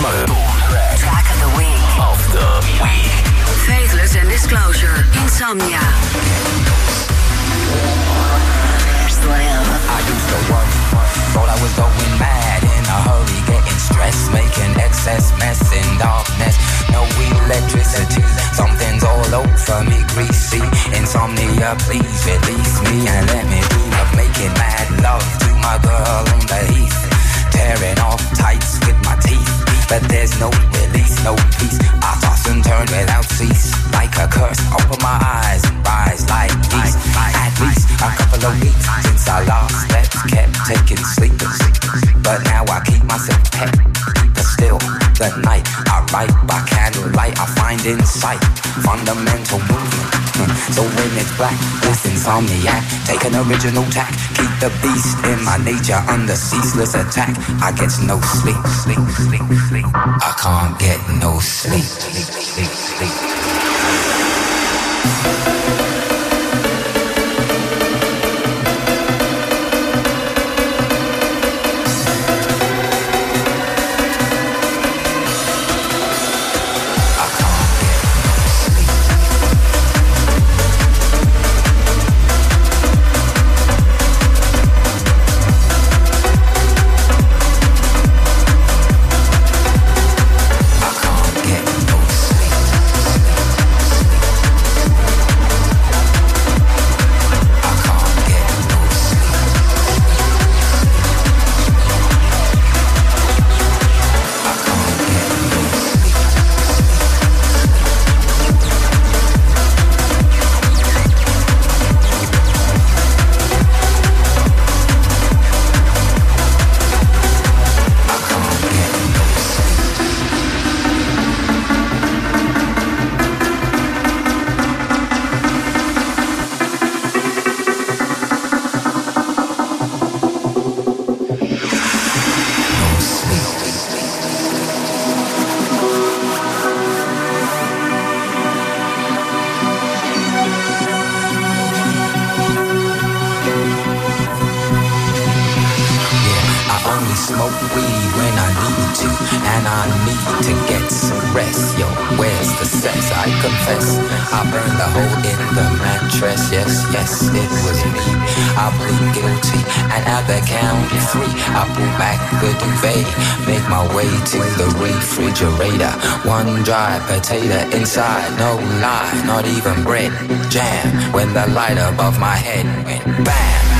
Smoke. Track of the week. Of the week. Faithless and Disclosure. Insomnia. Slam. I used to work, thought I was going mad in a hurry, getting stressed, making excess mess in darkness. No electricity, something's all over me, greasy. Insomnia, please release me and let me dream of making mad love to my girl the night I write by candlelight, I find insight, fundamental movement. Hmm. So when it's black, this insomniac, take an original tack, keep the beast in my nature under ceaseless attack. I get no sleep, sleep, sleep, sleep. I can't get no sleep, sleep, sleep, sleep. Smoke weed when I need to, and I need to get some rest. Yo, where's the sex? I confess, I burned a hole in the mattress. Yes, yes, it was me. I plead guilty, and at the count of three, I pull back the duvet, make my way to the refrigerator. One dry potato inside, no lie, not even bread. Jam when the light above my head went bam.